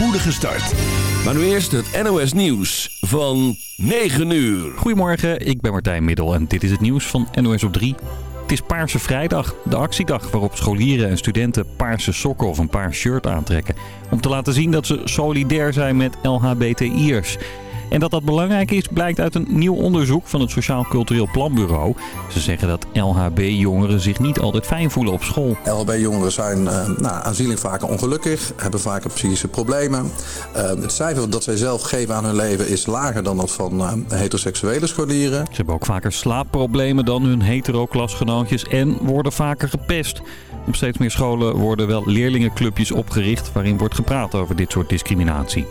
spoedige start. Maar nu eerst het NOS Nieuws van 9 uur. Goedemorgen, ik ben Martijn Middel en dit is het nieuws van NOS op 3. Het is Paarse Vrijdag, de actiedag waarop scholieren en studenten paarse sokken of een paars shirt aantrekken. Om te laten zien dat ze solidair zijn met LHBTI'ers. En dat dat belangrijk is blijkt uit een nieuw onderzoek van het Sociaal Cultureel Planbureau. Ze zeggen dat LHB-jongeren zich niet altijd fijn voelen op school. LHB-jongeren zijn uh, nou, aanzienlijk vaker ongelukkig, hebben vaker psychische problemen. Uh, het cijfer dat zij zelf geven aan hun leven is lager dan dat van uh, heteroseksuele scholieren. Ze hebben ook vaker slaapproblemen dan hun hetero-klasgenootjes en worden vaker gepest. Op steeds meer scholen worden wel leerlingenclubjes opgericht waarin wordt gepraat over dit soort discriminatie.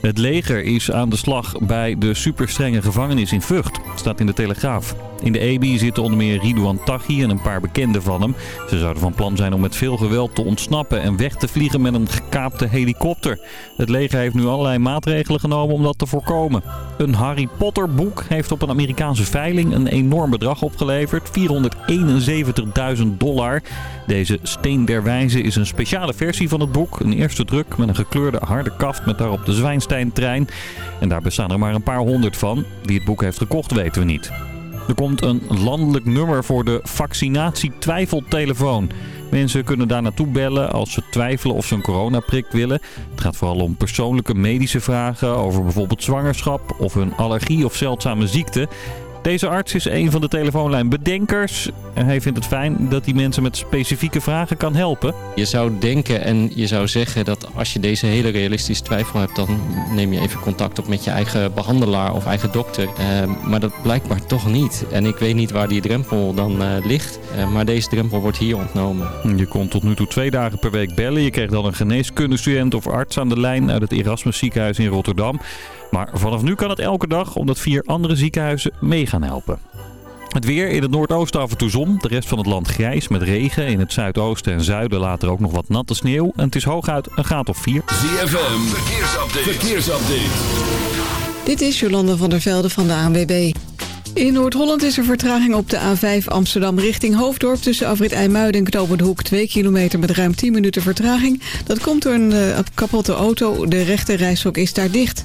Het leger is aan de slag bij de superstrenge gevangenis in Vught, staat in de Telegraaf. In de EBI zitten onder meer Ridouan Taghi en een paar bekenden van hem. Ze zouden van plan zijn om met veel geweld te ontsnappen en weg te vliegen met een gekaapte helikopter. Het leger heeft nu allerlei maatregelen genomen om dat te voorkomen. Een Harry Potter boek heeft op een Amerikaanse veiling een enorm bedrag opgeleverd. 471.000 dollar. Deze Steen der Wijze is een speciale versie van het boek. Een eerste druk met een gekleurde harde kaft met daarop de Zwijnstein-trein. En daar bestaan er maar een paar honderd van. Wie het boek heeft gekocht weten we niet. Er komt een landelijk nummer voor de vaccinatie-twijfeltelefoon. Mensen kunnen daar naartoe bellen als ze twijfelen of ze een coronaprik willen. Het gaat vooral om persoonlijke medische vragen over bijvoorbeeld zwangerschap of een allergie of zeldzame ziekte. Deze arts is een van de telefoonlijnbedenkers. Hij vindt het fijn dat hij mensen met specifieke vragen kan helpen. Je zou denken en je zou zeggen dat als je deze hele realistische twijfel hebt... dan neem je even contact op met je eigen behandelaar of eigen dokter. Uh, maar dat blijkbaar toch niet. En ik weet niet waar die drempel dan uh, ligt. Uh, maar deze drempel wordt hier ontnomen. Je kon tot nu toe twee dagen per week bellen. Je kreeg dan een geneeskundestudent of arts aan de lijn uit het Erasmus ziekenhuis in Rotterdam. Maar vanaf nu kan het elke dag omdat vier andere ziekenhuizen mee gaan helpen. Het weer in het noordoosten af en toe zon. De rest van het land grijs met regen. In het zuidoosten en zuiden later ook nog wat natte sneeuw. En het is hooguit een graad of 4. ZFM, verkeersupdate. verkeersupdate. Dit is Jolande van der Velde van de ANWB. In Noord-Holland is er vertraging op de A5 Amsterdam richting Hoofddorp... tussen Afrit IJmuiden en Knopend Hoek 2 kilometer met ruim 10 minuten vertraging. Dat komt door een uh, kapotte auto. De rechte reishok is daar dicht.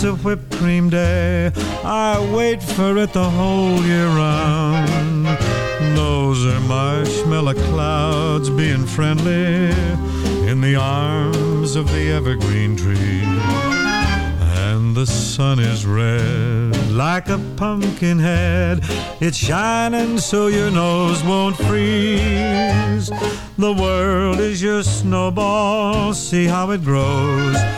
It's a whipped cream day. I wait for it the whole year round. Those are marshmallow clouds being friendly in the arms of the evergreen tree. And the sun is red like a pumpkin head. It's shining so your nose won't freeze. The world is your snowball, see how it grows.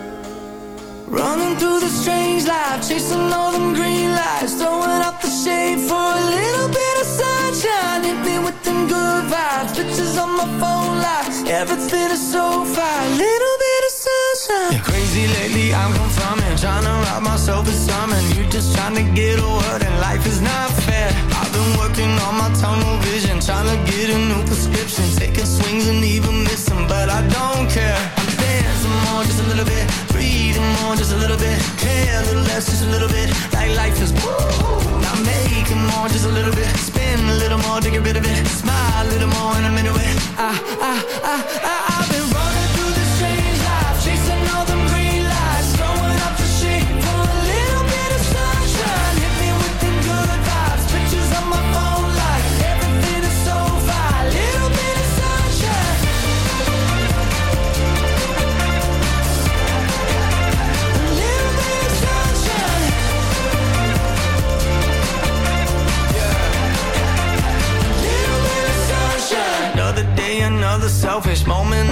Running through the strange life, chasing all them green lights, throwing up the shade for a little bit of sunshine. Hit me with them good vibes, pictures on my phone lights. Everything is so fine, little bit of sunshine. Yeah, crazy lately, I'm confirming, trying to rob myself of something. You just trying to get a word, and life is not fair. I've been working on my tunnel vision,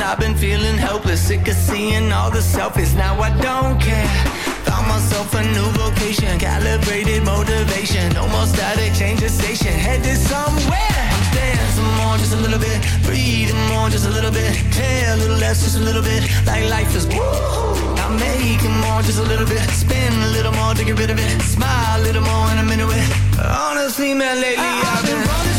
I've been feeling helpless, sick of seeing all the selfies. Now I don't care. Found myself a new vocation, calibrated motivation. No more static, change the station, headed somewhere. I'm dancing more, just a little bit. Breathing more, just a little bit. Care a little less, just a little bit. Like life is woo. I'm making more, just a little bit. Spin a little more to get rid of it. Smile a little more in a minute. With. Honestly, man, lately I've been running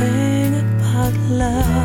Thing about love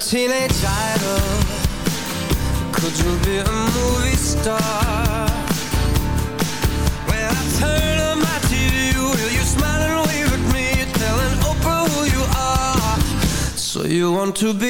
teenage idol Could you be a movie star? When I turn on my TV Will you smile and wave at me Telling Oprah who you are So you want to be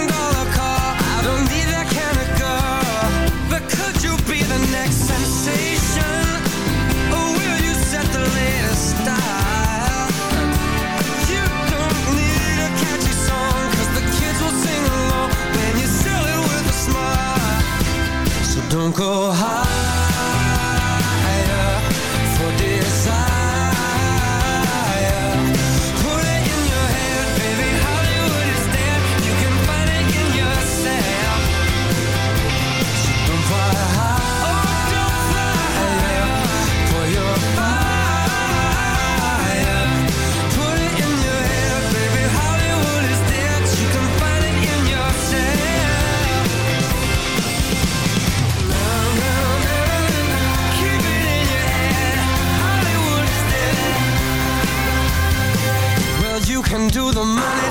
Don't go high. into the money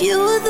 you were the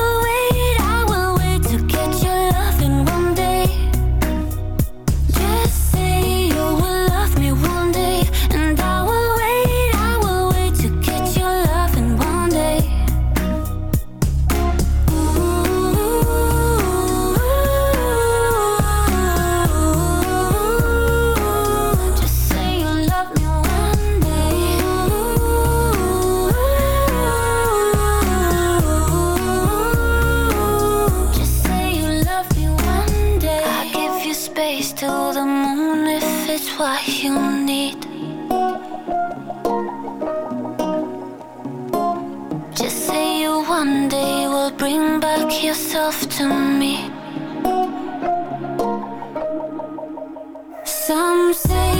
bring back yourself to me. Some say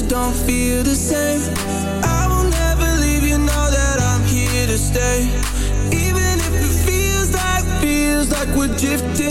you don't feel the same. I will never leave, you know that I'm here to stay. Even if it feels like, feels like we're drifting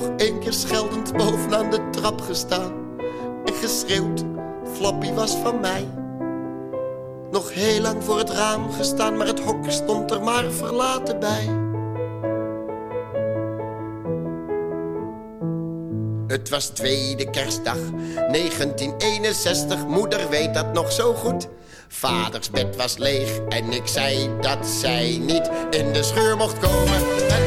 Nog één keer scheldend bovenaan de trap gestaan. En geschreeuwd, Flappy was van mij. Nog heel lang voor het raam gestaan, maar het hok stond er maar verlaten bij. Het was tweede kerstdag 1961, moeder weet dat nog zo goed. Vaders bed was leeg en ik zei dat zij niet in de scheur mocht komen. En